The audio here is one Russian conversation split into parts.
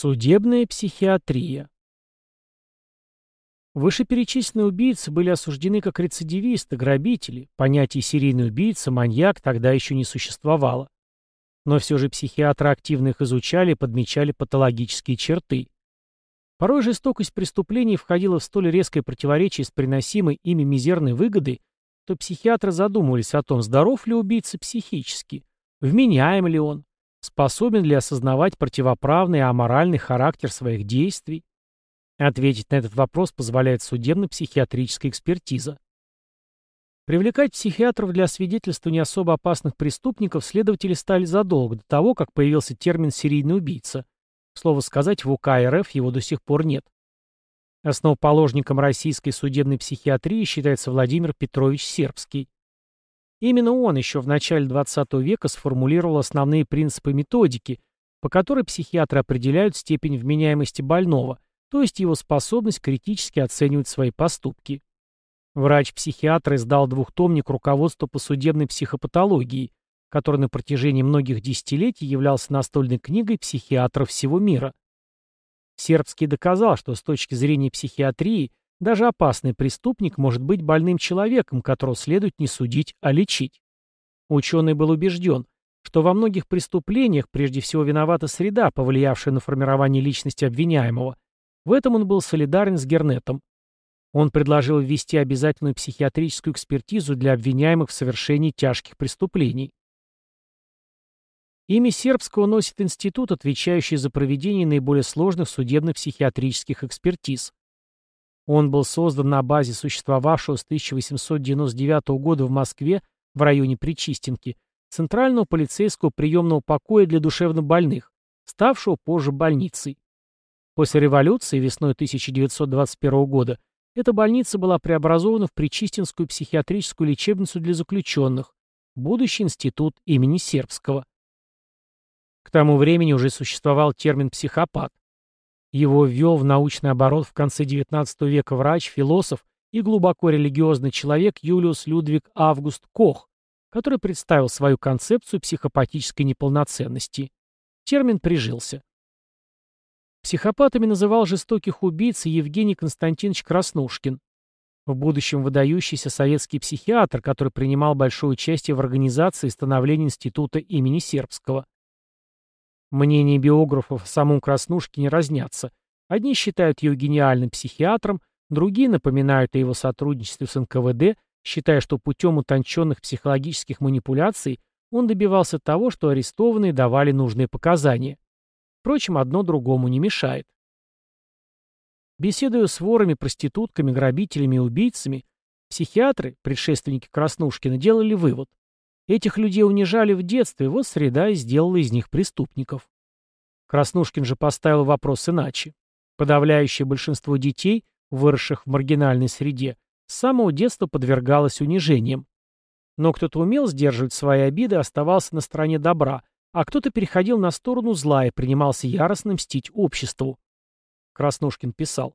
Судебная психиатрия Вышеперечисленные убийцы были осуждены как рецидивисты, грабители. Понятие «серийный убийца», «маньяк» тогда еще не существовало. Но все же психиатры активно их изучали и подмечали патологические черты. Порой жестокость преступлений входила в столь резкое противоречие с приносимой ими мизерной выгодой, то психиатры задумывались о том, здоров ли убийца психически, вменяем ли он, способен ли осознавать противоправный и аморальный характер своих действий. Ответить на этот вопрос позволяет судебно-психиатрическая экспертиза. Привлекать психиатров для свидетельствования особо опасных преступников следователи стали задолго до того, как появился термин «серийный убийца». Слово сказать, в УК РФ его до сих пор нет. Основоположником российской судебной психиатрии считается Владимир Петрович Сербский. Именно он еще в начале XX века сформулировал основные принципы методики, по которой психиатры определяют степень вменяемости больного, то есть его способность критически оценивать свои поступки. Врач-психиатр издал двухтомник руководства по судебной психопатологии, который на протяжении многих десятилетий являлся настольной книгой психиатров всего мира. Сербский доказал, что с точки зрения психиатрии даже опасный преступник может быть больным человеком, которого следует не судить, а лечить. Ученый был убежден, что во многих преступлениях прежде всего виновата среда, повлиявшая на формирование личности обвиняемого. В этом он был солидарен с Гернетом. Он предложил ввести обязательную психиатрическую экспертизу для обвиняемых в совершении тяжких преступлений. Имя сербского носит институт, отвечающий за проведение наиболее сложных судебно-психиатрических экспертиз. Он был создан на базе существовавшего с 1899 года в Москве в районе Причистенки Центрального полицейского приемного покоя для душевнобольных, ставшего позже больницей. После революции весной 1921 года эта больница была преобразована в Причистинскую психиатрическую лечебницу для заключенных, будущий институт имени Сербского. К тому времени уже существовал термин «психопат». Его ввел в научный оборот в конце XIX века врач, философ и глубоко религиозный человек Юлиус Людвиг Август Кох, который представил свою концепцию психопатической неполноценности. Термин прижился. Психопатами называл жестоких убийц Евгений Константинович Краснушкин, в будущем выдающийся советский психиатр, который принимал большое участие в организации и становлении института имени Сербского. Мнения биографов о самом Краснушкине разнятся. Одни считают его гениальным психиатром, другие напоминают о его сотрудничестве с НКВД, считая, что путем утонченных психологических манипуляций он добивался того, что арестованные давали нужные показания. Впрочем, одно другому не мешает. Беседуя с ворами, проститутками, грабителями и убийцами, психиатры, предшественники Краснушкина, делали вывод. Этих людей унижали в детстве, вот среда и сделала из них преступников. Краснушкин же поставил вопрос иначе. Подавляющее большинство детей, выросших в маргинальной среде, с самого детства подвергалось унижениям. Но кто-то умел сдерживать свои обиды оставался на стороне добра, а кто-то переходил на сторону зла и принимался яростно мстить обществу. Краснушкин писал.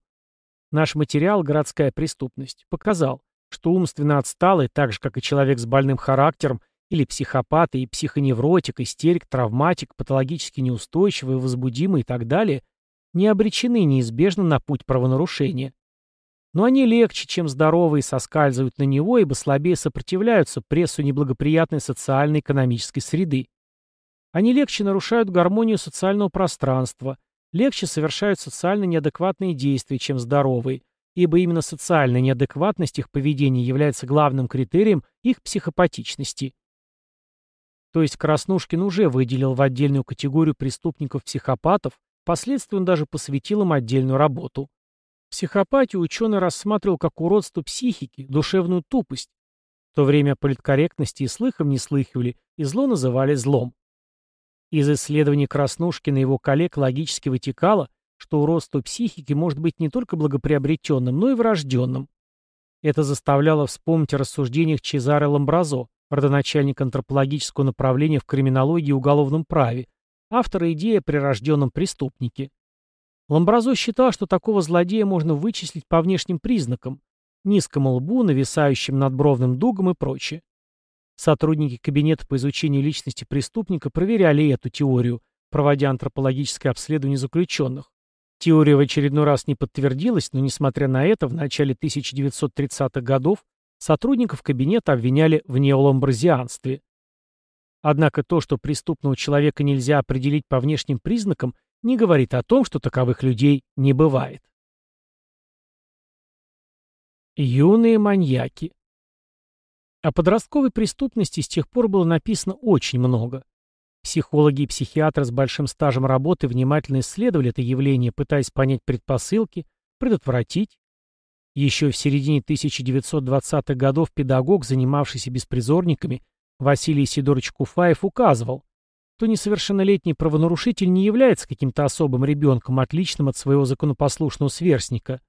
Наш материал «Городская преступность» показал, что умственно отсталый, так же, как и человек с больным характером, или психопат, и психоневротик, истерик, травматик, патологически неустойчивый, возбудимый и так далее, не обречены неизбежно на путь правонарушения. Но они легче, чем здоровые, соскальзывают на него, ибо слабее сопротивляются прессу неблагоприятной социально-экономической среды. Они легче нарушают гармонию социального пространства, легче совершают социально неадекватные действия, чем здоровые, ибо именно социальная неадекватность их поведения является главным критерием их психопатичности. То есть Краснушкин уже выделил в отдельную категорию преступников-психопатов, впоследствии он даже посвятил им отдельную работу. Психопатию ученый рассматривал как уродство психики, душевную тупость. В то время политкорректности и слыхом не слыхивали, и зло называли злом. Из исследований Краснушкина и его коллег логически вытекало, что уродство психики может быть не только благоприобретенным, но и врожденным. Это заставляло вспомнить о рассуждениях Чезаре Ламбразо, родоначальник антропологического направления в криминологии и уголовном праве, автора идеи о прирожденном преступнике. Ламбразо считал, что такого злодея можно вычислить по внешним признакам, низкому лбу, нависающим над бровным дугом и прочее. Сотрудники кабинета по изучению личности преступника проверяли эту теорию, проводя антропологическое обследование заключенных. Теория в очередной раз не подтвердилась, но, несмотря на это, в начале 1930-х годов сотрудников кабинета обвиняли в неоламбразианстве. Однако то, что преступного человека нельзя определить по внешним признакам, не говорит о том, что таковых людей не бывает. Юные маньяки О подростковой преступности с тех пор было написано очень много. Психологи и психиатры с большим стажем работы внимательно исследовали это явление, пытаясь понять предпосылки, предотвратить. Еще в середине 1920-х годов педагог, занимавшийся беспризорниками, Василий Сидорович Куфаев указывал, что несовершеннолетний правонарушитель не является каким-то особым ребенком, отличным от своего законопослушного сверстника,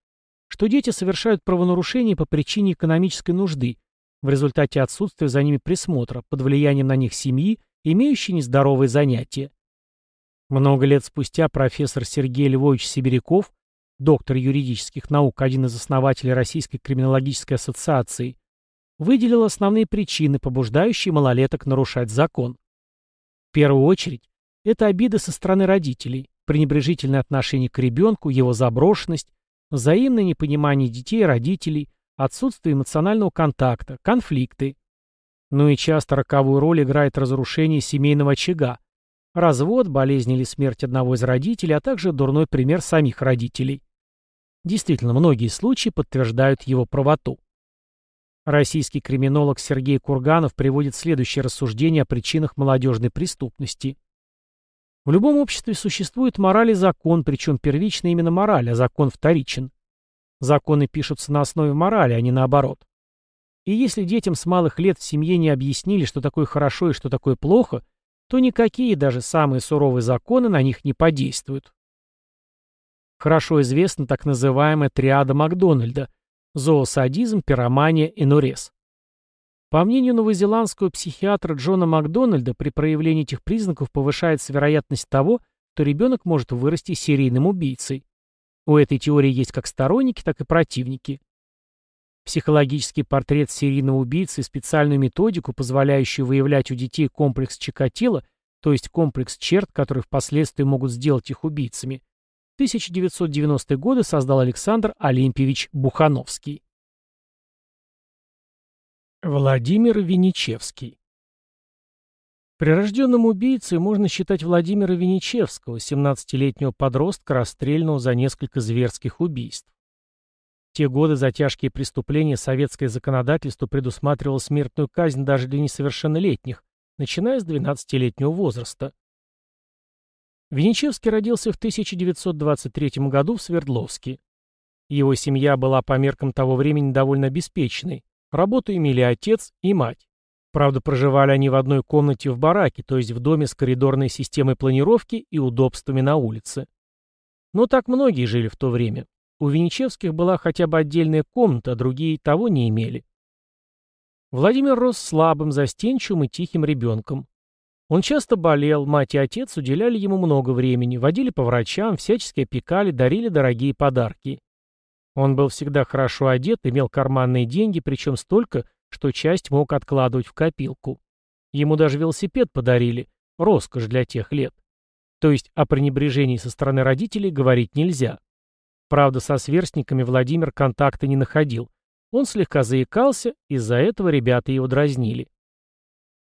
что дети совершают правонарушения по причине экономической нужды, в результате отсутствия за ними присмотра, под влиянием на них семьи имеющий нездоровые занятия. Много лет спустя профессор Сергей Львович Сибиряков, доктор юридических наук, один из основателей Российской криминологической ассоциации, выделил основные причины, побуждающие малолеток нарушать закон. В первую очередь, это обида со стороны родителей, пренебрежительное отношение к ребенку, его заброшенность, взаимное непонимание детей и родителей, отсутствие эмоционального контакта, конфликты. Ну и часто роковую роль играет разрушение семейного очага, развод, болезнь или смерть одного из родителей, а также дурной пример самих родителей. Действительно, многие случаи подтверждают его правоту. Российский криминолог Сергей Курганов приводит следующее рассуждение о причинах молодежной преступности. В любом обществе существует мораль и закон, причем первично именно мораль, а закон вторичен. Законы пишутся на основе морали, а не наоборот. И если детям с малых лет в семье не объяснили, что такое хорошо и что такое плохо, то никакие, даже самые суровые законы на них не подействуют. Хорошо известна так называемая триада Макдональда – зоосадизм, пиромания и нурез. По мнению новозеландского психиатра Джона Макдональда, при проявлении этих признаков повышается вероятность того, что ребенок может вырасти серийным убийцей. У этой теории есть как сторонники, так и противники. Психологический портрет серийного убийцы и специальную методику, позволяющую выявлять у детей комплекс Чикатило, то есть комплекс черт, которые впоследствии могут сделать их убийцами, в 1990-е годы создал Александр Олимпьевич Бухановский. Владимир Виничевский Прирожденным убийцей можно считать Владимира Виничевского, 17-летнего подростка, расстрелянного за несколько зверских убийств те годы за тяжкие преступления советское законодательство предусматривало смертную казнь даже для несовершеннолетних, начиная с 12-летнего возраста. Венечевский родился в 1923 году в Свердловске. Его семья была по меркам того времени довольно обеспеченной. Работу имели отец и мать. Правда, проживали они в одной комнате в бараке, то есть в доме с коридорной системой планировки и удобствами на улице. Но так многие жили в то время. У Венечевских была хотя бы отдельная комната, а другие того не имели. Владимир рос слабым, застенчивым и тихим ребенком. Он часто болел, мать и отец уделяли ему много времени, водили по врачам, всячески опекали, дарили дорогие подарки. Он был всегда хорошо одет, имел карманные деньги, причем столько, что часть мог откладывать в копилку. Ему даже велосипед подарили, роскошь для тех лет. То есть о пренебрежении со стороны родителей говорить нельзя. Правда, со сверстниками Владимир контакта не находил. Он слегка заикался, из-за этого ребята его дразнили.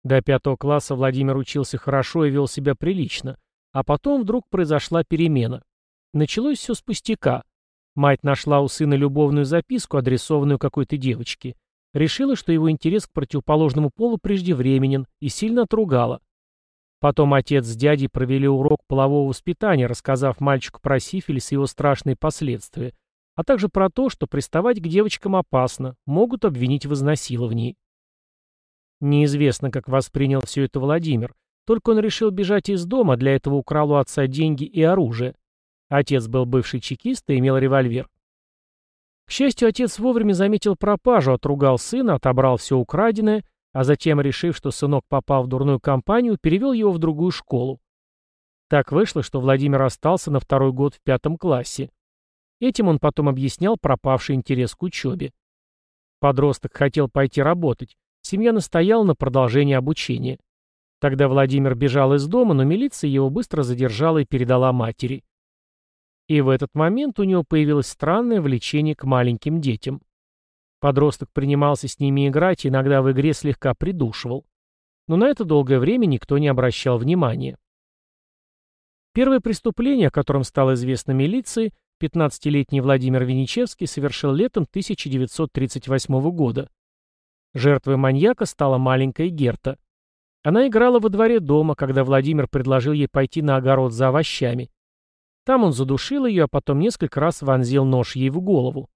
До пятого класса Владимир учился хорошо и вел себя прилично, а потом вдруг произошла перемена. Началось все с пустяка. Мать нашла у сына любовную записку, адресованную какой-то девочке. Решила, что его интерес к противоположному полу преждевременен, и сильно отругала. Потом отец с дядей провели урок полового воспитания, рассказав мальчику про сифилис и его страшные последствия, а также про то, что приставать к девочкам опасно, могут обвинить в изнасиловании. Неизвестно, как воспринял все это Владимир, только он решил бежать из дома, для этого украл у отца деньги и оружие. Отец был бывший чекист и имел револьвер. К счастью, отец вовремя заметил пропажу, отругал сына, отобрал все украденное а затем, решив, что сынок попал в дурную компанию, перевел его в другую школу. Так вышло, что Владимир остался на второй год в пятом классе. Этим он потом объяснял пропавший интерес к учебе. Подросток хотел пойти работать, семья настояла на продолжении обучения. Тогда Владимир бежал из дома, но милиция его быстро задержала и передала матери. И в этот момент у него появилось странное влечение к маленьким детям. Подросток принимался с ними играть и иногда в игре слегка придушивал. Но на это долгое время никто не обращал внимания. Первое преступление, о котором стало известно милиции, 15-летний Владимир Веничевский совершил летом 1938 года. Жертвой маньяка стала маленькая Герта. Она играла во дворе дома, когда Владимир предложил ей пойти на огород за овощами. Там он задушил ее, а потом несколько раз вонзил нож ей в голову.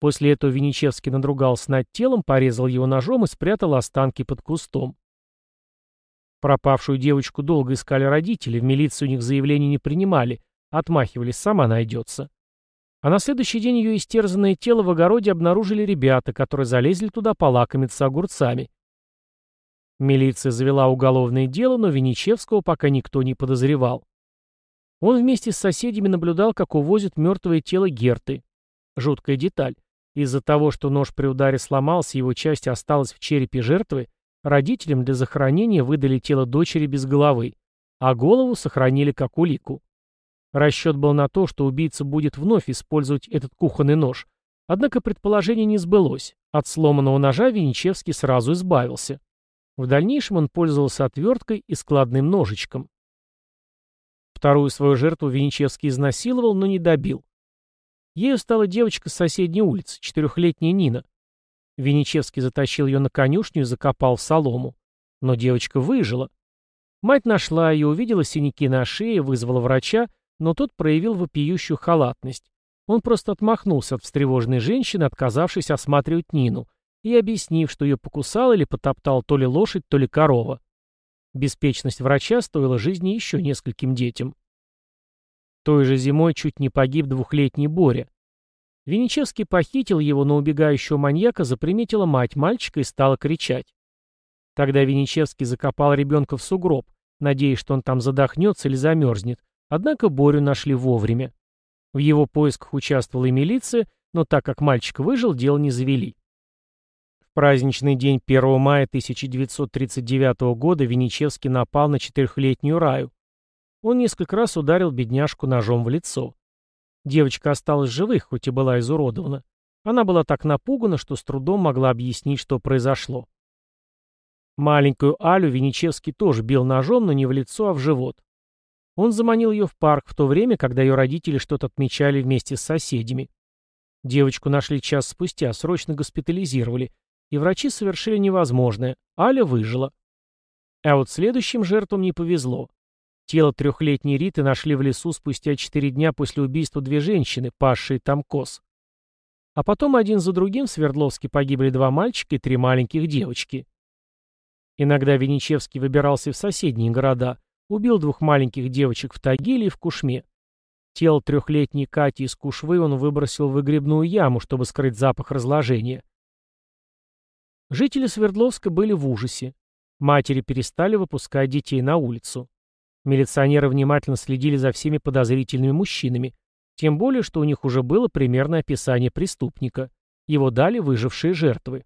После этого Веничевский надругался над телом, порезал его ножом и спрятал останки под кустом. Пропавшую девочку долго искали родители, в милицию у них заявления не принимали, отмахивались, сама найдется. А на следующий день ее истерзанное тело в огороде обнаружили ребята, которые залезли туда полакомиться огурцами. Милиция завела уголовное дело, но Веничевского пока никто не подозревал. Он вместе с соседями наблюдал, как увозят мертвое тело Герты. Жуткая деталь. Из-за того, что нож при ударе сломался, его часть осталась в черепе жертвы, родителям для захоронения выдали тело дочери без головы, а голову сохранили как улику. Расчет был на то, что убийца будет вновь использовать этот кухонный нож. Однако предположение не сбылось. От сломанного ножа Веничевский сразу избавился. В дальнейшем он пользовался отверткой и складным ножичком. Вторую свою жертву Веничевский изнасиловал, но не добил. Ею стала девочка с соседней улицы, четырехлетняя Нина. Веничевский затащил ее на конюшню и закопал в солому. Но девочка выжила. Мать нашла ее, увидела синяки на шее, вызвала врача, но тот проявил вопиющую халатность. Он просто отмахнулся от встревоженной женщины, отказавшись осматривать Нину, и объяснив, что ее покусал или потоптал то ли лошадь, то ли корова. Беспечность врача стоила жизни еще нескольким детям. Той же зимой чуть не погиб двухлетний Боря. Венечевский похитил его, но убегающего маньяка заприметила мать мальчика и стала кричать. Тогда Венечевский закопал ребенка в сугроб, надеясь, что он там задохнется или замерзнет, однако Борю нашли вовремя. В его поисках участвовала и милиция, но так как мальчик выжил, дело не завели. В праздничный день 1 мая 1939 года Венечевский напал на четырехлетнюю Раю. Он несколько раз ударил бедняжку ножом в лицо. Девочка осталась живых, хоть и была изуродована. Она была так напугана, что с трудом могла объяснить, что произошло. Маленькую Алю Венечевский тоже бил ножом, но не в лицо, а в живот. Он заманил ее в парк в то время, когда ее родители что-то отмечали вместе с соседями. Девочку нашли час спустя, срочно госпитализировали, и врачи совершили невозможное. Аля выжила. А вот следующим жертвам не повезло. Тело трехлетней Риты нашли в лесу спустя четыре дня после убийства две женщины, пасшие там коз. А потом один за другим в Свердловске погибли два мальчика и три маленьких девочки. Иногда Веничевский выбирался в соседние города, убил двух маленьких девочек в Тагиле и в Кушме. Тело трехлетней Кати из Кушвы он выбросил в выгребную яму, чтобы скрыть запах разложения. Жители Свердловска были в ужасе. Матери перестали выпускать детей на улицу. Милиционеры внимательно следили за всеми подозрительными мужчинами, тем более, что у них уже было примерное описание преступника. Его дали выжившие жертвы.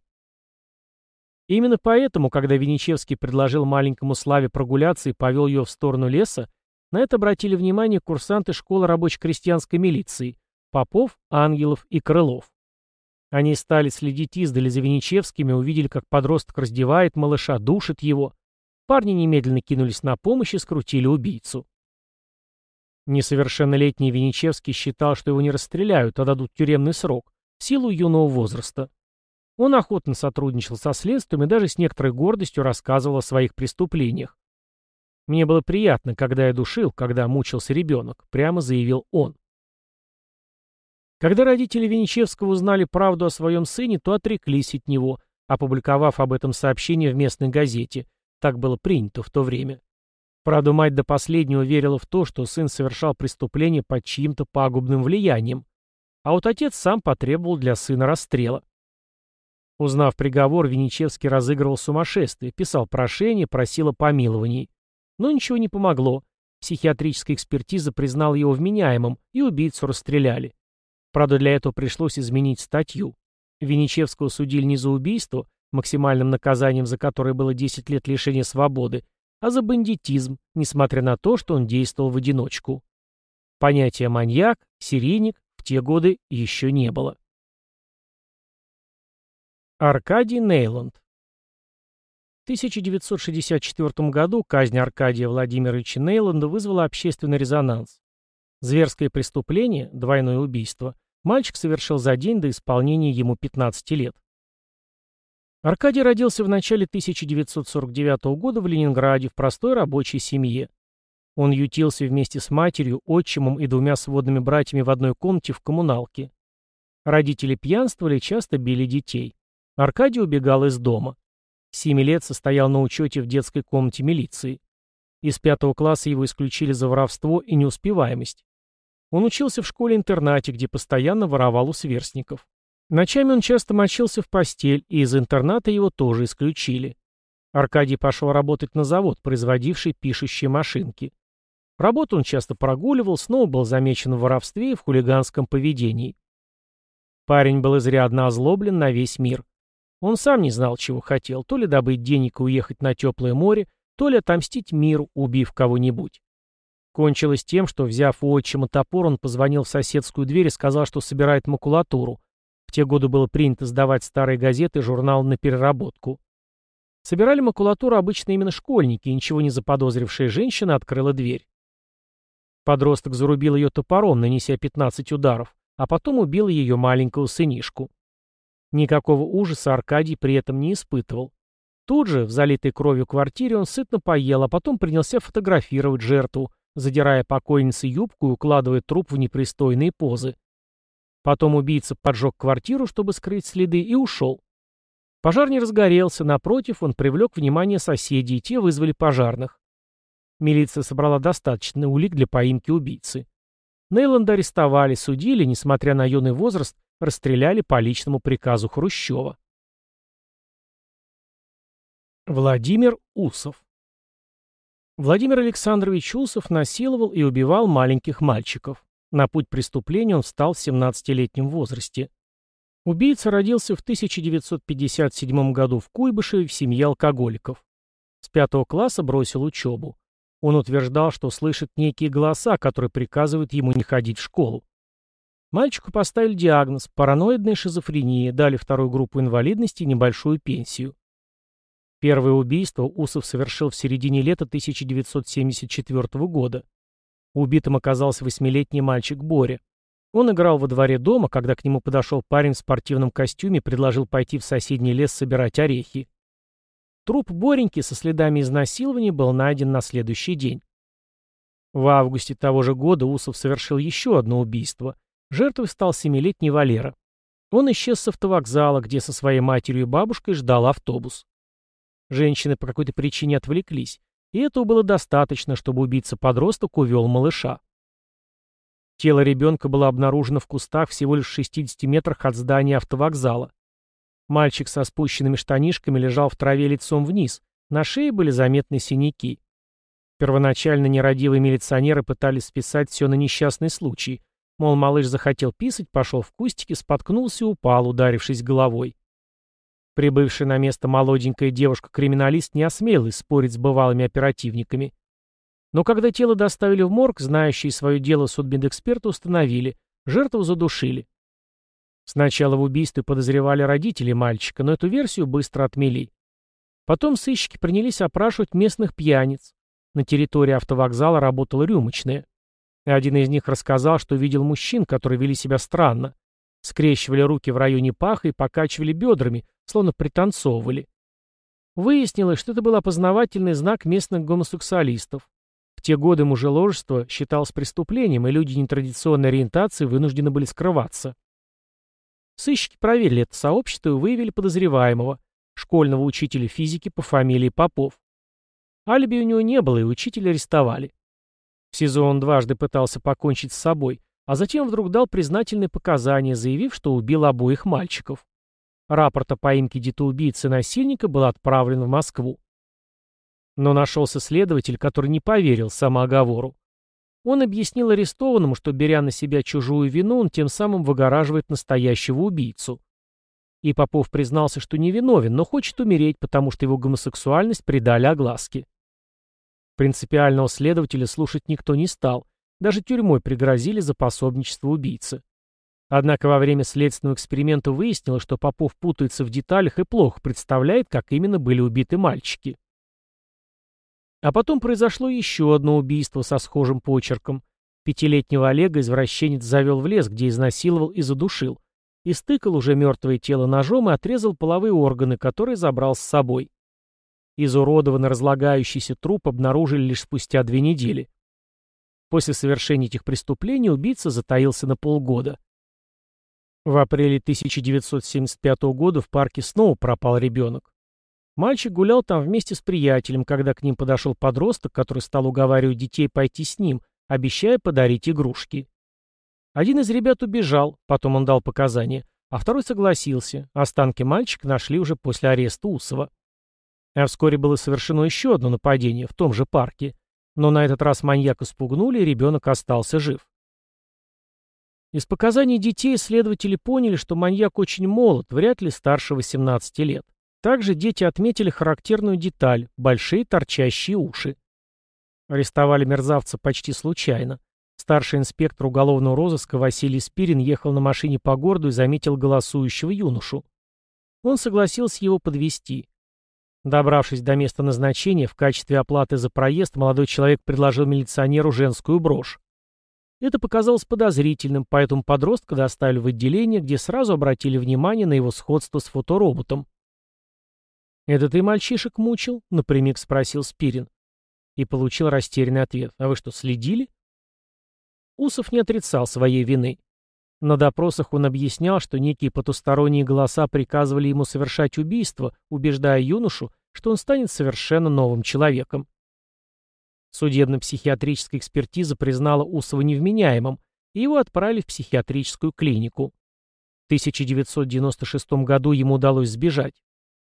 Именно поэтому, когда Веничевский предложил маленькому Славе прогуляться и повел ее в сторону леса, на это обратили внимание курсанты школы рабоче-крестьянской милиции Попов, Ангелов и Крылов. Они стали следить издали за Веничевским и увидели, как подросток раздевает малыша, душит его, Парни немедленно кинулись на помощь и скрутили убийцу. Несовершеннолетний Веничевский считал, что его не расстреляют, а дадут тюремный срок, в силу юного возраста. Он охотно сотрудничал со следствием и даже с некоторой гордостью рассказывал о своих преступлениях. «Мне было приятно, когда я душил, когда мучился ребенок», — прямо заявил он. Когда родители Веничевского узнали правду о своем сыне, то отреклись от него, опубликовав об этом сообщение в местной газете, так было принято в то время. Правда, мать до последнего верила в то, что сын совершал преступление под чьим-то пагубным влиянием. А вот отец сам потребовал для сына расстрела. Узнав приговор, Веничевский разыгрывал сумасшествие, писал прошение, просил о помиловании. Но ничего не помогло. Психиатрическая экспертиза признала его вменяемым, и убийцу расстреляли. Правда, для этого пришлось изменить статью. Веничевского судили не за убийство, максимальным наказанием за которое было 10 лет лишения свободы, а за бандитизм, несмотря на то, что он действовал в одиночку. Понятия маньяк, серийник в те годы еще не было. Аркадий Нейланд В 1964 году казнь Аркадия Владимировича Нейланда вызвала общественный резонанс. Зверское преступление, двойное убийство, мальчик совершил за день до исполнения ему 15 лет. Аркадий родился в начале 1949 года в Ленинграде в простой рабочей семье. Он ютился вместе с матерью, отчимом и двумя сводными братьями в одной комнате в коммуналке. Родители пьянствовали, часто били детей. Аркадий убегал из дома. Семи лет состоял на учете в детской комнате милиции. Из пятого класса его исключили за воровство и неуспеваемость. Он учился в школе-интернате, где постоянно воровал у сверстников. Ночами он часто мочился в постель, и из интерната его тоже исключили. Аркадий пошел работать на завод, производивший пишущие машинки. Работу он часто прогуливал, снова был замечен в воровстве и в хулиганском поведении. Парень был изрядно озлоблен на весь мир. Он сам не знал, чего хотел, то ли добыть денег и уехать на теплое море, то ли отомстить миру, убив кого-нибудь. Кончилось тем, что, взяв у отчима топор, он позвонил в соседскую дверь и сказал, что собирает макулатуру. В те годы было принято сдавать старые газеты и журналы на переработку. Собирали макулатуру обычно именно школьники, и ничего не заподозрившая женщина открыла дверь. Подросток зарубил ее топором, нанеся 15 ударов, а потом убил ее маленького сынишку. Никакого ужаса Аркадий при этом не испытывал. Тут же, в залитой кровью квартире, он сытно поел, а потом принялся фотографировать жертву, задирая покойнице юбку и укладывая труп в непристойные позы. Потом убийца поджег квартиру, чтобы скрыть следы, и ушел. Пожар не разгорелся, напротив, он привлек внимание соседей, и те вызвали пожарных. Милиция собрала достаточно улик для поимки убийцы. Нейланда арестовали, судили, несмотря на юный возраст, расстреляли по личному приказу Хрущева. Владимир Усов Владимир Александрович Усов насиловал и убивал маленьких мальчиков. На путь преступления он встал в 17-летнем возрасте. Убийца родился в 1957 году в Куйбышеве в семье алкоголиков. С пятого класса бросил учебу. Он утверждал, что слышит некие голоса, которые приказывают ему не ходить в школу. Мальчику поставили диагноз – параноидная шизофрения, дали вторую группу инвалидности и небольшую пенсию. Первое убийство Усов совершил в середине лета 1974 года. Убитым оказался восьмилетний мальчик Боря. Он играл во дворе дома, когда к нему подошел парень в спортивном костюме и предложил пойти в соседний лес собирать орехи. Труп Бореньки со следами изнасилования был найден на следующий день. В августе того же года Усов совершил еще одно убийство. Жертвой стал семилетний Валера. Он исчез с автовокзала, где со своей матерью и бабушкой ждал автобус. Женщины по какой-то причине отвлеклись, и этого было достаточно, чтобы убийца-подросток увел малыша. Тело ребенка было обнаружено в кустах всего лишь в 60 метрах от здания автовокзала. Мальчик со спущенными штанишками лежал в траве лицом вниз, на шее были заметны синяки. Первоначально нерадивые милиционеры пытались списать все на несчастный случай, Мол, малыш захотел писать, пошел в кустики, споткнулся и упал, ударившись головой. Прибывшая на место молоденькая девушка-криминалист не осмелилась спорить с бывалыми оперативниками. Но когда тело доставили в морг, знающие свое дело судмедэксперты установили, жертву задушили. Сначала в убийстве подозревали родители мальчика, но эту версию быстро отмели. Потом сыщики принялись опрашивать местных пьяниц. На территории автовокзала работала рюмочная. Один из них рассказал, что видел мужчин, которые вели себя странно. Скрещивали руки в районе паха и покачивали бедрами, словно пританцовывали. Выяснилось, что это был опознавательный знак местных гомосексуалистов. В те годы мужеложество считалось преступлением, и люди нетрадиционной ориентации вынуждены были скрываться. Сыщики проверили это сообщество и выявили подозреваемого, школьного учителя физики по фамилии Попов. Алиби у него не было, и учителя арестовали. В СИЗО он дважды пытался покончить с собой, а затем вдруг дал признательные показания, заявив, что убил обоих мальчиков. Рапорт о поимке детоубийцы насильника был отправлен в Москву. Но нашелся следователь, который не поверил самооговору. Он объяснил арестованному, что, беря на себя чужую вину, он тем самым выгораживает настоящего убийцу. И Попов признался, что невиновен, но хочет умереть, потому что его гомосексуальность придали огласке. Принципиального следователя слушать никто не стал, даже тюрьмой пригрозили за пособничество убийцы. Однако во время следственного эксперимента выяснилось, что Попов путается в деталях и плохо представляет, как именно были убиты мальчики. А потом произошло еще одно убийство со схожим почерком. Пятилетнего Олега извращенец завел в лес, где изнасиловал и задушил. Истыкал уже мертвое тело ножом и отрезал половые органы, которые забрал с собой. Изуродованный разлагающийся труп обнаружили лишь спустя две недели. После совершения этих преступлений убийца затаился на полгода. В апреле 1975 года в парке снова пропал ребенок. Мальчик гулял там вместе с приятелем, когда к ним подошел подросток, который стал уговаривать детей пойти с ним, обещая подарить игрушки. Один из ребят убежал, потом он дал показания, а второй согласился. Останки мальчика нашли уже после ареста Усова. А вскоре было совершено еще одно нападение в том же парке. Но на этот раз маньяка спугнули, и ребенок остался жив. Из показаний детей следователи поняли, что маньяк очень молод, вряд ли старше 18 лет. Также дети отметили характерную деталь – большие торчащие уши. Арестовали мерзавца почти случайно. Старший инспектор уголовного розыска Василий Спирин ехал на машине по городу и заметил голосующего юношу. Он согласился его подвести. Добравшись до места назначения, в качестве оплаты за проезд молодой человек предложил милиционеру женскую брошь. Это показалось подозрительным, поэтому подростка доставили в отделение, где сразу обратили внимание на его сходство с фотороботом. «Это ты мальчишек мучил?» — напрямик спросил Спирин. И получил растерянный ответ. «А вы что, следили?» Усов не отрицал своей вины. На допросах он объяснял, что некие потусторонние голоса приказывали ему совершать убийство, убеждая юношу, что он станет совершенно новым человеком. Судебно-психиатрическая экспертиза признала Усова невменяемым, и его отправили в психиатрическую клинику. В 1996 году ему удалось сбежать.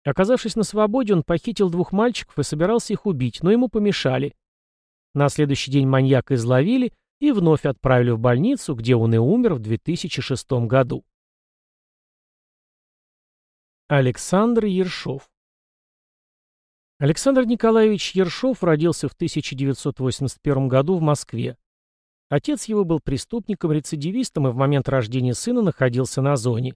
Оказавшись на свободе, он похитил двух мальчиков и собирался их убить, но ему помешали. На следующий день маньяка изловили и вновь отправили в больницу, где он и умер в 2006 году. Александр Ершов Александр Николаевич Ершов родился в 1981 году в Москве. Отец его был преступником-рецидивистом и в момент рождения сына находился на зоне.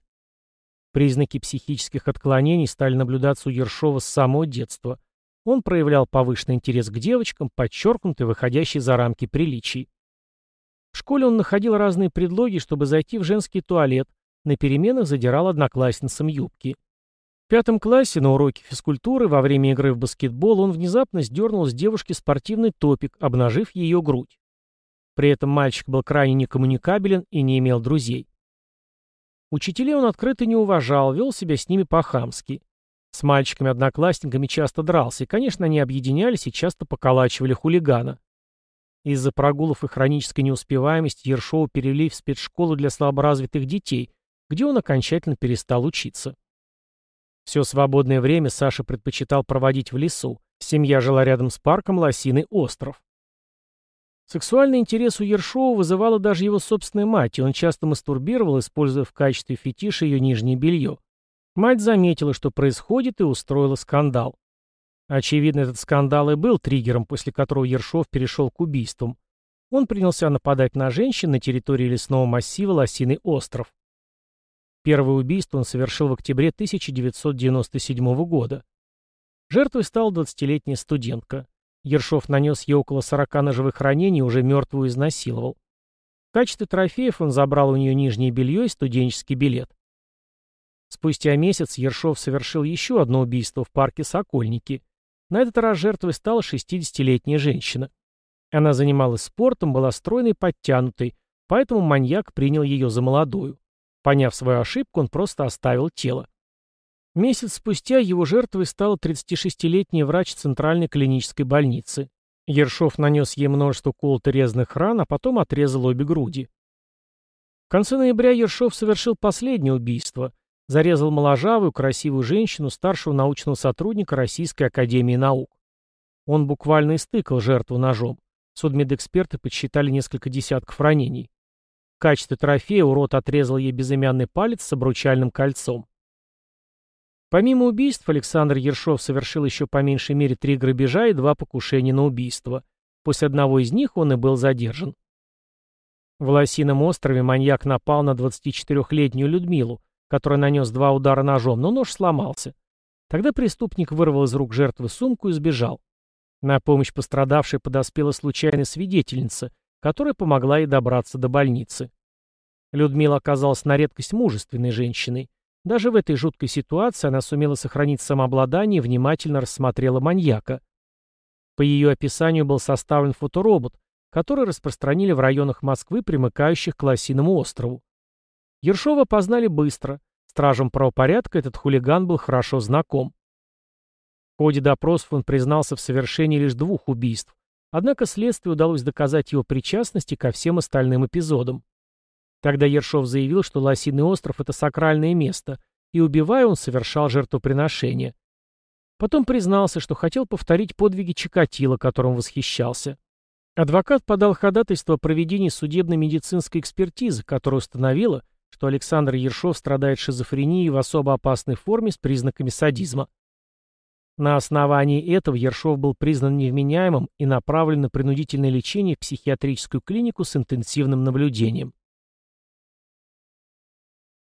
Признаки психических отклонений стали наблюдаться у Ершова с самого детства. Он проявлял повышенный интерес к девочкам, подчеркнутый, выходящий за рамки приличий. В школе он находил разные предлоги, чтобы зайти в женский туалет, на переменах задирал одноклассницам юбки. Пятом классе на уроке физкультуры во время игры в баскетбол он внезапно сдернул с девушки спортивный топик, обнажив ее грудь. При этом мальчик был крайне некоммуникабелен и не имел друзей. Учителей он открыто не уважал, вел себя с ними по-хамски. С мальчиками-одноклассниками часто дрался, и, конечно, они объединялись и часто поколачивали хулигана. Из-за прогулов и хронической неуспеваемости Ершова перевели в спецшколу для слаборазвитых детей, где он окончательно перестал учиться. Все свободное время Саша предпочитал проводить в лесу. Семья жила рядом с парком Лосиный остров. Сексуальный интерес у Ершова вызывала даже его собственная мать, и он часто мастурбировал, используя в качестве фетиша ее нижнее белье. Мать заметила, что происходит, и устроила скандал. Очевидно, этот скандал и был триггером, после которого Ершов перешел к убийствам. Он принялся нападать на женщин на территории лесного массива Лосиный остров. Первое убийство он совершил в октябре 1997 года. Жертвой стала 20-летняя студентка. Ершов нанес ей около 40 ножевых ранений и уже мертвую изнасиловал. В качестве трофеев он забрал у нее нижнее белье и студенческий билет. Спустя месяц Ершов совершил еще одно убийство в парке Сокольники. На этот раз жертвой стала 60-летняя женщина. Она занималась спортом, была стройной и подтянутой, поэтому маньяк принял ее за молодую. Поняв свою ошибку, он просто оставил тело. Месяц спустя его жертвой стала 36-летняя врач Центральной клинической больницы. Ершов нанес ей множество колото-резных ран, а потом отрезал обе груди. В конце ноября Ершов совершил последнее убийство. Зарезал моложавую, красивую женщину, старшего научного сотрудника Российской Академии Наук. Он буквально истыкал жертву ножом. Судмедэксперты подсчитали несколько десятков ранений. Качестве трофея урод отрезал ей безымянный палец с обручальным кольцом. Помимо убийств, Александр Ершов совершил еще по меньшей мере три грабежа и два покушения на убийство. После одного из них он и был задержан. В Лосином острове маньяк напал на 24-летнюю Людмилу, которая нанес два удара ножом, но нож сломался. Тогда преступник вырвал из рук жертвы сумку и сбежал. На помощь пострадавшей подоспела случайная свидетельница, которая помогла ей добраться до больницы. Людмила оказалась на редкость мужественной женщиной. Даже в этой жуткой ситуации она сумела сохранить самообладание и внимательно рассмотрела маньяка. По ее описанию был составлен фоторобот, который распространили в районах Москвы, примыкающих к Лосиному острову. Ершова познали быстро. Стражам правопорядка этот хулиган был хорошо знаком. В ходе допросов он признался в совершении лишь двух убийств, однако следствию удалось доказать его причастности ко всем остальным эпизодам. Тогда Ершов заявил, что Лосиный остров — это сакральное место, и, убивая, он совершал жертвоприношение. Потом признался, что хотел повторить подвиги Чикатила, которым восхищался. Адвокат подал ходатайство о проведении судебно-медицинской экспертизы, которая установила, что Александр Ершов страдает шизофренией в особо опасной форме с признаками садизма. На основании этого Ершов был признан невменяемым и направлен на принудительное лечение в психиатрическую клинику с интенсивным наблюдением.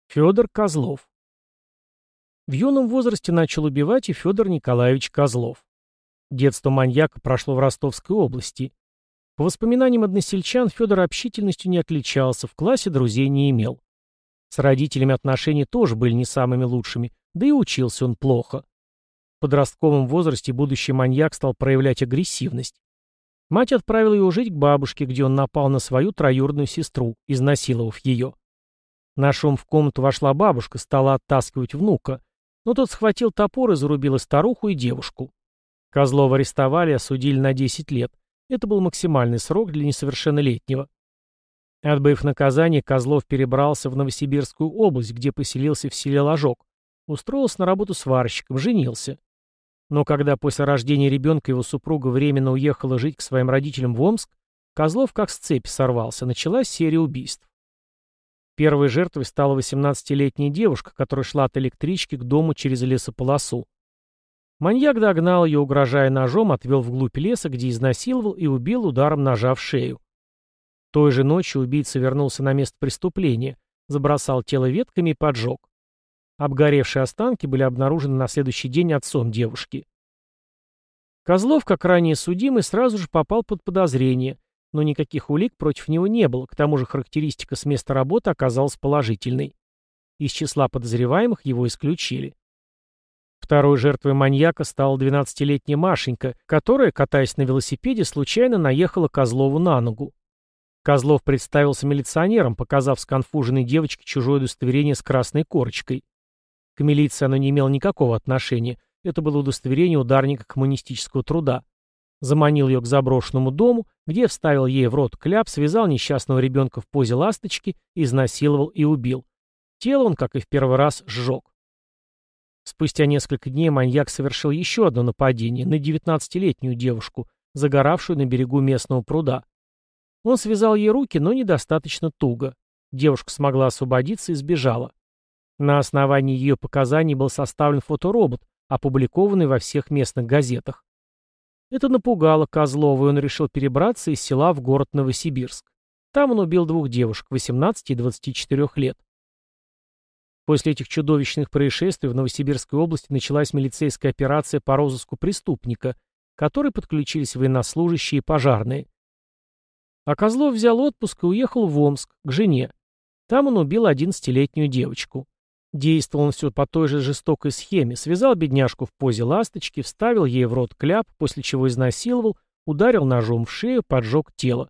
Федор Козлов. В юном возрасте начал убивать и Федор Николаевич Козлов. Детство маньяка прошло в Ростовской области. По воспоминаниям односельчан, Федор общительностью не отличался, в классе друзей не имел. С родителями отношения тоже были не самыми лучшими, да и учился он плохо. В подростковом возрасте будущий маньяк стал проявлять агрессивность. Мать отправила его жить к бабушке, где он напал на свою троюродную сестру, изнасиловав ее. На шум в комнату вошла бабушка, стала оттаскивать внука, но тот схватил топор и зарубил и старуху, и девушку. Козлова арестовали и осудили на 10 лет. Это был максимальный срок для несовершеннолетнего. Отбыв наказание, Козлов перебрался в Новосибирскую область, где поселился в селе Ложок. Устроился на работу сварщиком, женился. Но когда после рождения ребенка его супруга временно уехала жить к своим родителям в Омск, Козлов как с цепи сорвался, началась серия убийств. Первой жертвой стала 18-летняя девушка, которая шла от электрички к дому через лесополосу. Маньяк догнал ее, угрожая ножом, отвел вглубь леса, где изнасиловал и убил ударом ножа в шею. Той же ночью убийца вернулся на место преступления, забросал тело ветками и поджег. Обгоревшие останки были обнаружены на следующий день отцом девушки. Козлов, как ранее судимый, сразу же попал под подозрение, но никаких улик против него не было, к тому же характеристика с места работы оказалась положительной. Из числа подозреваемых его исключили. Второй жертвой маньяка стала 12-летняя Машенька, которая, катаясь на велосипеде, случайно наехала Козлову на ногу. Козлов представился милиционером, показав сконфуженной девочке чужое удостоверение с красной корочкой. К милиции оно не имело никакого отношения, это было удостоверение ударника коммунистического труда заманил ее к заброшенному дому, где вставил ей в рот кляп, связал несчастного ребенка в позе ласточки, изнасиловал и убил. Тело он, как и в первый раз, сжег. Спустя несколько дней маньяк совершил еще одно нападение на 19-летнюю девушку, загоравшую на берегу местного пруда. Он связал ей руки, но недостаточно туго. Девушка смогла освободиться и сбежала. На основании ее показаний был составлен фоторобот, опубликованный во всех местных газетах. Это напугало Козлова, и он решил перебраться из села в город Новосибирск. Там он убил двух девушек, 18 и 24 лет. После этих чудовищных происшествий в Новосибирской области началась милицейская операция по розыску преступника, к которой подключились военнослужащие и пожарные. А Козлов взял отпуск и уехал в Омск, к жене. Там он убил 11-летнюю девочку. Действовал он все по той же жестокой схеме. Связал бедняжку в позе ласточки, вставил ей в рот кляп, после чего изнасиловал, ударил ножом в шею, поджег тело.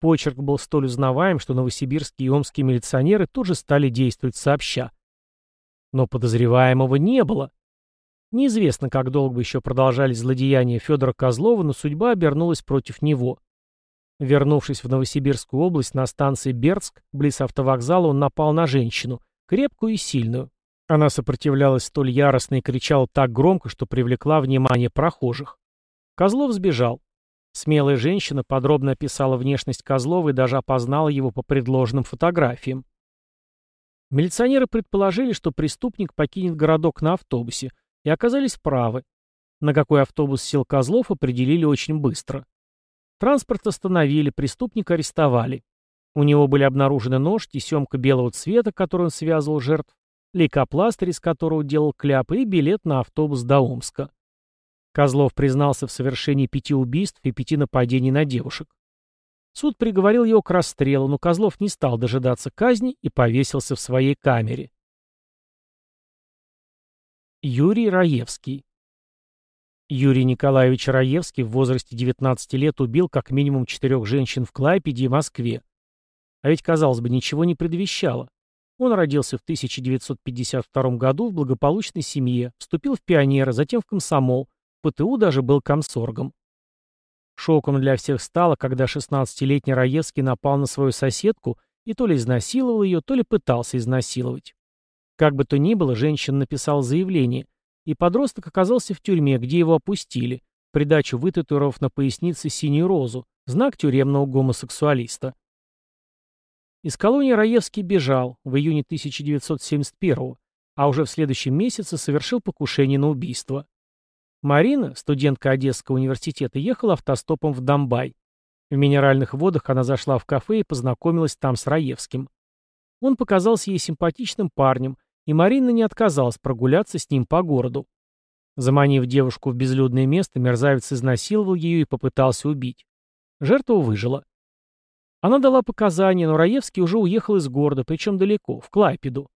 Почерк был столь узнаваем, что новосибирские и омские милиционеры тут же стали действовать сообща. Но подозреваемого не было. Неизвестно, как долго еще продолжались злодеяния Федора Козлова, но судьба обернулась против него. Вернувшись в Новосибирскую область на станции Бердск, близ автовокзала, он напал на женщину — крепкую и сильную. Она сопротивлялась столь яростно и кричала так громко, что привлекла внимание прохожих. Козлов сбежал. Смелая женщина подробно описала внешность Козлова и даже опознала его по предложенным фотографиям. Милиционеры предположили, что преступник покинет городок на автобусе, и оказались правы. На какой автобус сел Козлов, определили очень быстро. Транспорт остановили, преступника арестовали. У него были обнаружены нож, тесемка белого цвета, которым он связывал жертв, лейкопластырь, из которого делал кляпы, и билет на автобус до Омска. Козлов признался в совершении пяти убийств и пяти нападений на девушек. Суд приговорил его к расстрелу, но Козлов не стал дожидаться казни и повесился в своей камере. Юрий Раевский Юрий Николаевич Раевский в возрасте 19 лет убил как минимум четырех женщин в Клайпеде и Москве. А ведь, казалось бы, ничего не предвещало. Он родился в 1952 году в благополучной семье, вступил в пионеры, затем в комсомол, ПТУ даже был комсоргом. Шоком для всех стало, когда 16-летний Раевский напал на свою соседку и то ли изнасиловал ее, то ли пытался изнасиловать. Как бы то ни было, женщина написала заявление, и подросток оказался в тюрьме, где его опустили, придачу вытатуировав на пояснице синюю розу, знак тюремного гомосексуалиста. Из колонии Раевский бежал в июне 1971 а уже в следующем месяце совершил покушение на убийство. Марина, студентка Одесского университета, ехала автостопом в Домбай. В минеральных водах она зашла в кафе и познакомилась там с Раевским. Он показался ей симпатичным парнем, и Марина не отказалась прогуляться с ним по городу. Заманив девушку в безлюдное место, мерзавец изнасиловал ее и попытался убить. Жертва выжила. Она дала показания, но Раевский уже уехал из города, причем далеко, в Клайпеду.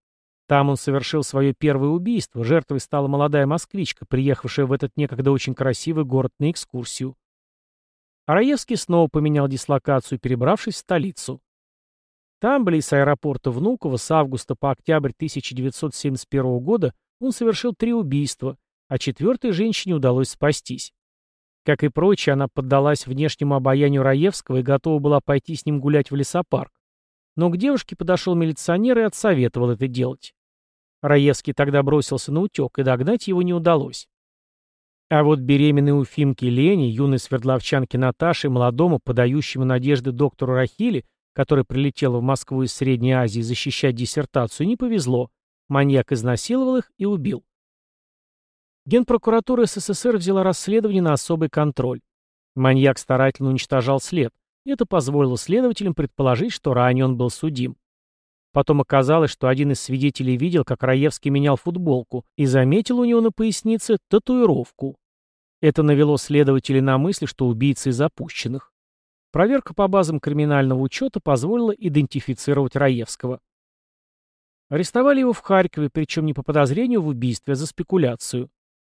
Там он совершил свое первое убийство. Жертвой стала молодая москвичка, приехавшая в этот некогда очень красивый город на экскурсию. Раевский снова поменял дислокацию, перебравшись в столицу. Там, близ аэропорта Внуково, с августа по октябрь 1971 года он совершил три убийства, а четвертой женщине удалось спастись. Как и прочее, она поддалась внешнему обаянию Раевского и готова была пойти с ним гулять в лесопарк. Но к девушке подошел милиционер и отсоветовал это делать. Раевский тогда бросился на утек, и догнать его не удалось. А вот беременной Уфимке Лене, юной свердловчанке Наташе, молодому, подающему надежды доктору Рахили, которая прилетела в Москву из Средней Азии защищать диссертацию, не повезло. Маньяк изнасиловал их и убил. Генпрокуратура СССР взяла расследование на особый контроль. Маньяк старательно уничтожал след. И это позволило следователям предположить, что ранее он был судим. Потом оказалось, что один из свидетелей видел, как Раевский менял футболку, и заметил у него на пояснице татуировку. Это навело следователей на мысль, что убийца из опущенных. Проверка по базам криминального учета позволила идентифицировать Раевского. Арестовали его в Харькове, причем не по подозрению в убийстве, а за спекуляцию.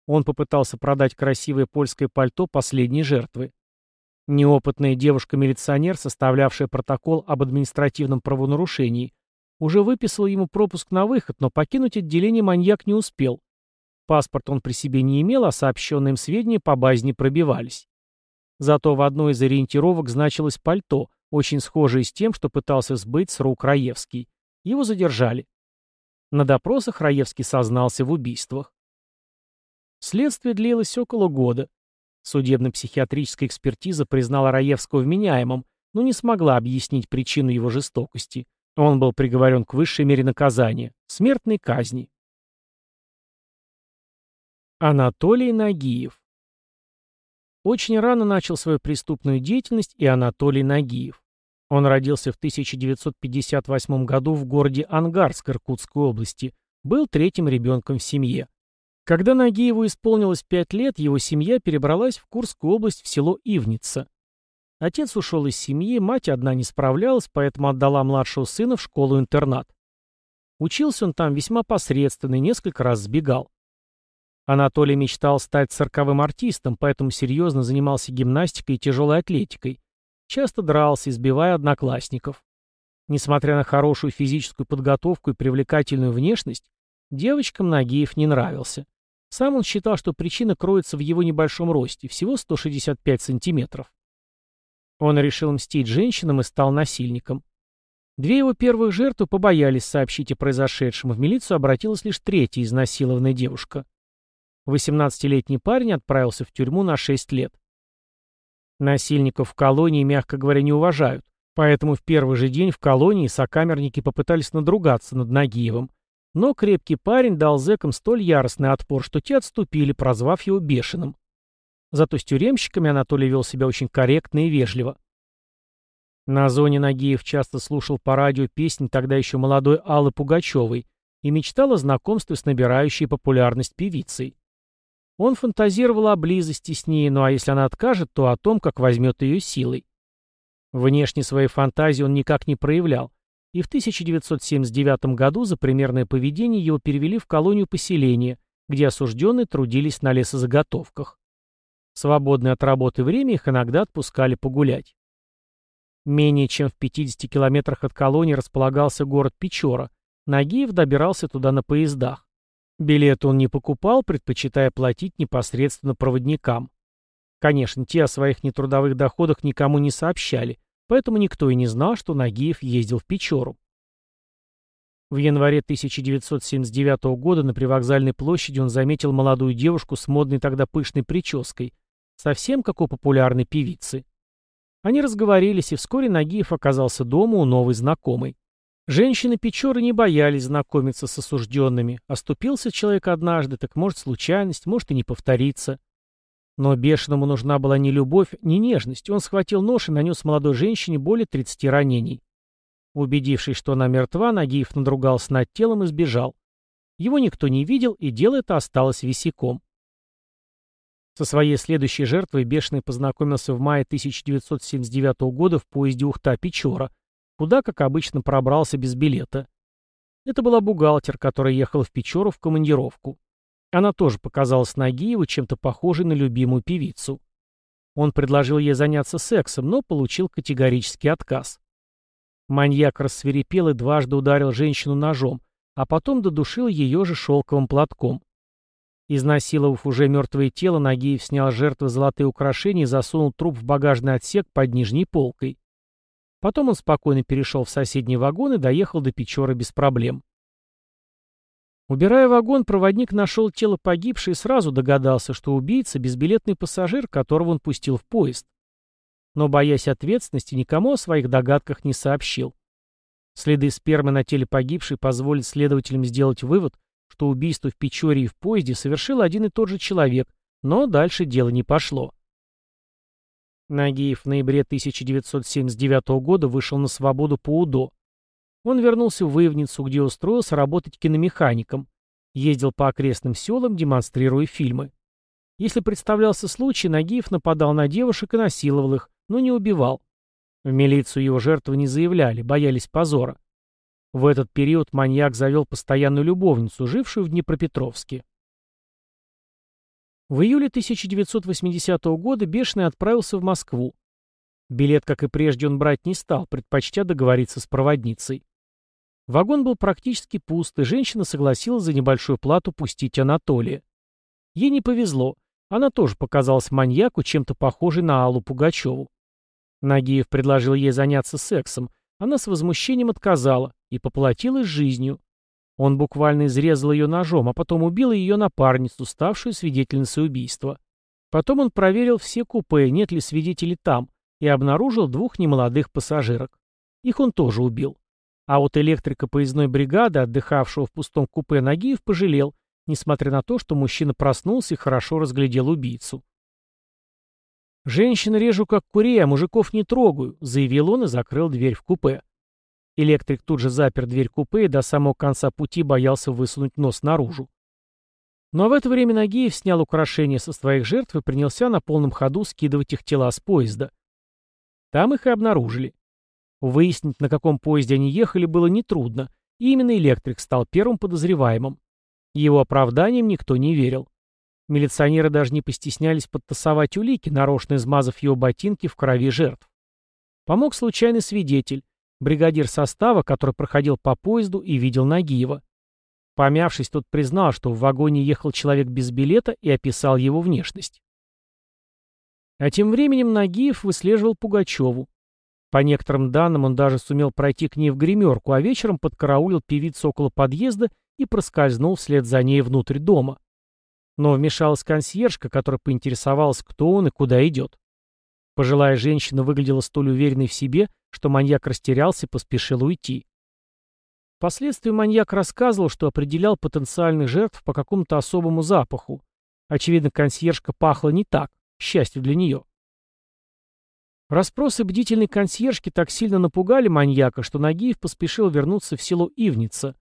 Он попытался продать красивое польское пальто последней жертвы. Неопытная девушка-милиционер, составлявшая протокол об административном правонарушении, уже выписала ему пропуск на выход, но покинуть отделение маньяк не успел. Паспорт он при себе не имел, а сообщенные им сведения по базе не пробивались. Зато в одной из ориентировок значилось пальто, очень схожее с тем, что пытался сбыть с рук Раевский. Его задержали. На допросах Раевский сознался в убийствах. Следствие длилось около года. Судебно-психиатрическая экспертиза признала Раевского вменяемым, но не смогла объяснить причину его жестокости. Он был приговорен к высшей мере наказания – смертной казни. Анатолий Нагиев очень рано начал свою преступную деятельность и Анатолий Нагиев. Он родился в 1958 году в городе Ангарск Иркутской области, был третьим ребенком в семье. Когда Нагиеву исполнилось пять лет, его семья перебралась в Курскую область в село Ивница. Отец ушел из семьи, мать одна не справлялась, поэтому отдала младшего сына в школу-интернат. Учился он там весьма посредственно и несколько раз сбегал. Анатолий мечтал стать цирковым артистом, поэтому серьезно занимался гимнастикой и тяжелой атлетикой. Часто дрался, избивая одноклассников. Несмотря на хорошую физическую подготовку и привлекательную внешность, девочкам Нагиев не нравился. Сам он считал, что причина кроется в его небольшом росте, всего 165 сантиметров. Он решил мстить женщинам и стал насильником. Две его первых жертвы побоялись сообщить о произошедшем, в милицию обратилась лишь третья изнасилованная девушка. 18-летний парень отправился в тюрьму на 6 лет. Насильников в колонии, мягко говоря, не уважают. Поэтому в первый же день в колонии сокамерники попытались надругаться над Нагиевым. Но крепкий парень дал зэкам столь яростный отпор, что те отступили, прозвав его бешеным. Зато с тюремщиками Анатолий вел себя очень корректно и вежливо. На зоне Нагиев часто слушал по радио песни тогда еще молодой Аллы Пугачевой и мечтал о знакомстве с набирающей популярность певицей. Он фантазировал о близости с ней, ну а если она откажет, то о том, как возьмет ее силой. Внешне своей фантазии он никак не проявлял, и в 1979 году за примерное поведение его перевели в колонию поселения, где осужденные трудились на лесозаготовках. свободное от работы время их иногда отпускали погулять. Менее чем в 50 километрах от колонии располагался город Печора. Нагиев добирался туда на поездах. Билеты он не покупал, предпочитая платить непосредственно проводникам. Конечно, те о своих нетрудовых доходах никому не сообщали, поэтому никто и не знал, что Нагиев ездил в Печору. В январе 1979 года на привокзальной площади он заметил молодую девушку с модной тогда пышной прической, совсем как у популярной певицы. Они разговорились, и вскоре Нагиев оказался дома у новой знакомой. Женщины Печоры не боялись знакомиться с осужденными. Оступился человек однажды, так может случайность, может и не повториться. Но бешеному нужна была не любовь, не нежность. Он схватил нож и нанес молодой женщине более 30 ранений. Убедившись, что она мертва, Нагиев надругался над телом и сбежал. Его никто не видел, и дело это осталось висяком. Со своей следующей жертвой Бешеный познакомился в мае 1979 года в поезде Ухта-Печора, куда, как обычно, пробрался без билета. Это была бухгалтер, которая ехала в Печору в командировку. Она тоже показалась Нагиеву чем-то похожей на любимую певицу. Он предложил ей заняться сексом, но получил категорический отказ. Маньяк рассверепел и дважды ударил женщину ножом, а потом додушил ее же шелковым платком. Изнасиловав уже мертвое тело, Нагиев снял жертвы золотые украшения и засунул труп в багажный отсек под нижней полкой. Потом он спокойно перешел в соседний вагон и доехал до Печоры без проблем. Убирая вагон, проводник нашел тело погибшей и сразу догадался, что убийца – безбилетный пассажир, которого он пустил в поезд. Но, боясь ответственности, никому о своих догадках не сообщил. Следы спермы на теле погибшей позволят следователям сделать вывод, что убийство в Печоре и в поезде совершил один и тот же человек, но дальше дело не пошло. Нагиев в ноябре 1979 года вышел на свободу по УДО, он вернулся в Ивницу, где устроился работать киномехаником. Ездил по окрестным селам, демонстрируя фильмы. Если представлялся случай, Нагиев нападал на девушек и насиловал их, но не убивал. В милицию его жертвы не заявляли, боялись позора. В этот период маньяк завел постоянную любовницу, жившую в Днепропетровске. В июле 1980 года Бешеный отправился в Москву. Билет, как и прежде, он брать не стал, предпочтя договориться с проводницей. Вагон был практически пуст, и женщина согласилась за небольшую плату пустить Анатолия. Ей не повезло. Она тоже показалась маньяку, чем-то похожей на Аллу Пугачеву. Нагиев предложил ей заняться сексом. Она с возмущением отказала и поплатилась жизнью. Он буквально изрезал ее ножом, а потом убил ее напарницу, ставшую свидетельницей убийства. Потом он проверил все купе, нет ли свидетелей там, и обнаружил двух немолодых пассажирок. Их он тоже убил. А вот электрика поездной бригады, отдыхавшего в пустом купе Нагиев, пожалел, несмотря на то, что мужчина проснулся и хорошо разглядел убийцу. «Женщин режу как курей, а мужиков не трогаю», — заявил он и закрыл дверь в купе. Электрик тут же запер дверь купе и до самого конца пути боялся высунуть нос наружу. Но в это время Нагиев снял украшения со своих жертв и принялся на полном ходу скидывать их тела с поезда. Там их и обнаружили. Выяснить, на каком поезде они ехали, было нетрудно, и именно электрик стал первым подозреваемым. Его оправданием никто не верил. Милиционеры даже не постеснялись подтасовать улики, нарочно измазав его ботинки в крови жертв. Помог случайный свидетель, бригадир состава, который проходил по поезду и видел Нагиева. Помявшись, тот признал, что в вагоне ехал человек без билета и описал его внешность. А тем временем Нагиев выслеживал Пугачеву. По некоторым данным, он даже сумел пройти к ней в гримерку, а вечером подкараулил певицу около подъезда и проскользнул вслед за ней внутрь дома. Но вмешалась консьержка, которая поинтересовалась, кто он и куда идет. Пожилая женщина выглядела столь уверенной в себе, что маньяк растерялся и поспешил уйти. Впоследствии маньяк рассказывал, что определял потенциальных жертв по какому-то особому запаху. Очевидно, консьержка пахла не так, к счастью для нее. Распросы бдительной консьержки так сильно напугали маньяка, что Нагиев поспешил вернуться в село Ивница.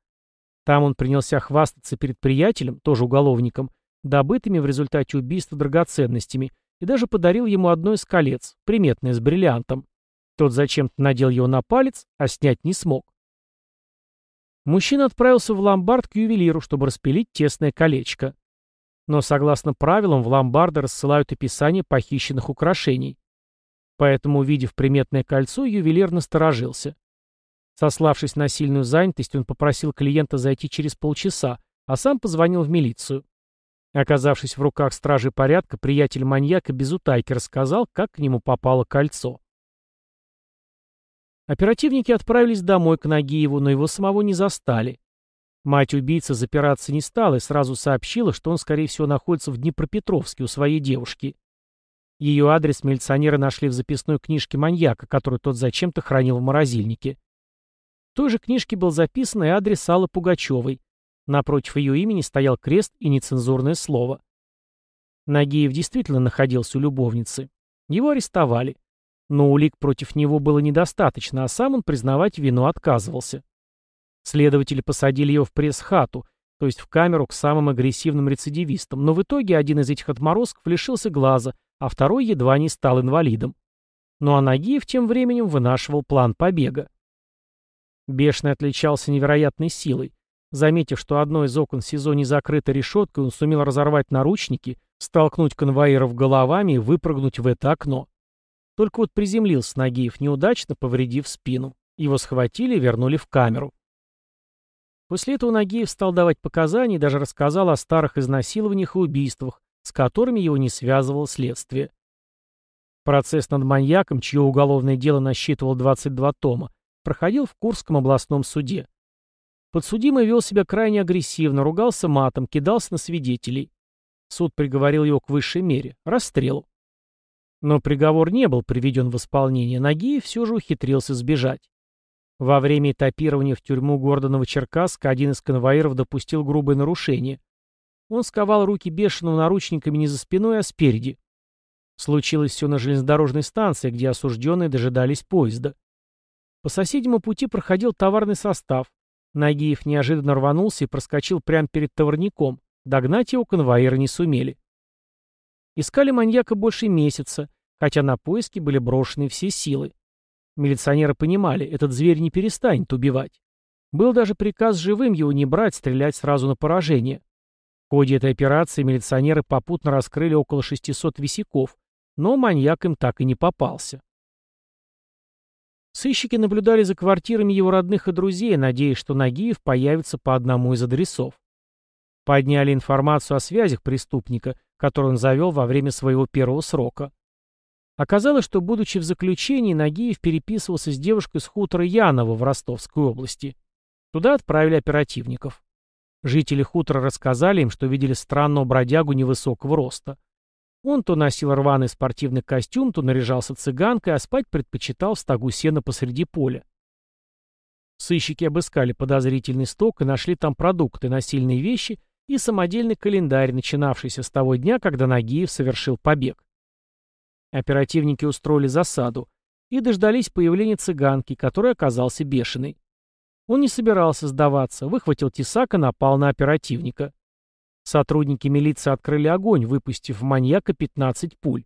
Там он принялся хвастаться перед приятелем, тоже уголовником, добытыми в результате убийства драгоценностями, и даже подарил ему одно из колец, приметное с бриллиантом. Тот зачем-то надел его на палец, а снять не смог. Мужчина отправился в ломбард к ювелиру, чтобы распилить тесное колечко. Но, согласно правилам, в ломбарды рассылают описание похищенных украшений. Поэтому, увидев приметное кольцо, ювелир насторожился. Сославшись на сильную занятость, он попросил клиента зайти через полчаса, а сам позвонил в милицию. Оказавшись в руках стражи порядка, приятель маньяка без утайки рассказал, как к нему попало кольцо. Оперативники отправились домой к Нагиеву, но его самого не застали. Мать убийцы запираться не стала и сразу сообщила, что он, скорее всего, находится в Днепропетровске у своей девушки. Ее адрес милиционеры нашли в записной книжке маньяка, которую тот зачем-то хранил в морозильнике. В той же книжке был записан и адрес Аллы Пугачевой. Напротив ее имени стоял крест и нецензурное слово. Нагиев действительно находился у любовницы. Его арестовали. Но улик против него было недостаточно, а сам он признавать вину отказывался. Следователи посадили его в пресс-хату, то есть в камеру к самым агрессивным рецидивистам, но в итоге один из этих отморозков лишился глаза, а второй едва не стал инвалидом. Ну а Нагиев тем временем вынашивал план побега. Бешеный отличался невероятной силой. Заметив, что одно из окон СИЗО не закрыто решеткой, он сумел разорвать наручники, столкнуть конвоиров головами и выпрыгнуть в это окно. Только вот приземлился Нагиев неудачно, повредив спину. Его схватили и вернули в камеру. После этого Нагиев стал давать показания и даже рассказал о старых изнасилованиях и убийствах, с которыми его не связывало следствие. Процесс над маньяком, чье уголовное дело насчитывал 22 тома, проходил в Курском областном суде. Подсудимый вел себя крайне агрессивно, ругался матом, кидался на свидетелей. Суд приговорил его к высшей мере – расстрелу. Но приговор не был приведен в исполнение, Нагиев все же ухитрился сбежать. Во время этапирования в тюрьму города Новочеркасска один из конвоиров допустил грубое нарушение. Он сковал руки бешеным наручниками не за спиной, а спереди. Случилось все на железнодорожной станции, где осужденные дожидались поезда. По соседнему пути проходил товарный состав. Нагиев неожиданно рванулся и проскочил прямо перед товарником. Догнать его конвоиры не сумели. Искали маньяка больше месяца, хотя на поиски были брошены все силы. Милиционеры понимали, этот зверь не перестанет убивать. Был даже приказ живым его не брать, стрелять сразу на поражение. В ходе этой операции милиционеры попутно раскрыли около 600 висяков, но маньяк им так и не попался. Сыщики наблюдали за квартирами его родных и друзей, надеясь, что Нагиев появится по одному из адресов. Подняли информацию о связях преступника, которую он завел во время своего первого срока. Оказалось, что, будучи в заключении, Нагиев переписывался с девушкой с хутора Янова в Ростовской области. Туда отправили оперативников. Жители хутора рассказали им, что видели странного бродягу невысокого роста. Он то носил рваный спортивный костюм, то наряжался цыганкой, а спать предпочитал в стогу сена посреди поля. Сыщики обыскали подозрительный сток и нашли там продукты, насильные вещи и самодельный календарь, начинавшийся с того дня, когда Нагиев совершил побег. Оперативники устроили засаду и дождались появления цыганки, который оказался бешеный. Он не собирался сдаваться, выхватил тесак и напал на оперативника. Сотрудники милиции открыли огонь, выпустив маньяка 15 пуль.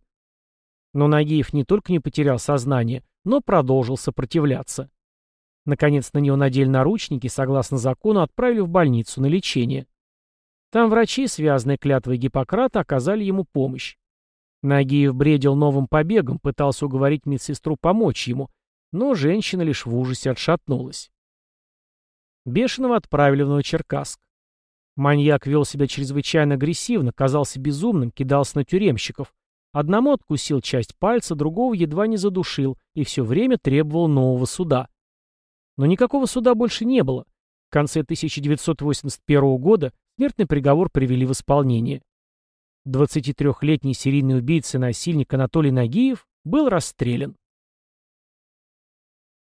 Но Нагиев не только не потерял сознание, но продолжил сопротивляться. Наконец на него надели наручники согласно закону, отправили в больницу на лечение. Там врачи, связанные клятвой Гиппократа, оказали ему помощь. Нагиев бредил новым побегом, пытался уговорить медсестру помочь ему, но женщина лишь в ужасе отшатнулась. Бешеного отправили в Новочеркасск. Маньяк вел себя чрезвычайно агрессивно, казался безумным, кидался на тюремщиков. Одному откусил часть пальца, другого едва не задушил и все время требовал нового суда. Но никакого суда больше не было. В конце 1981 года Смертный приговор привели в исполнение. 23-летний серийный убийца и насильник Анатолий Нагиев был расстрелян.